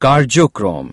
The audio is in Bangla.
কার্যক্রম।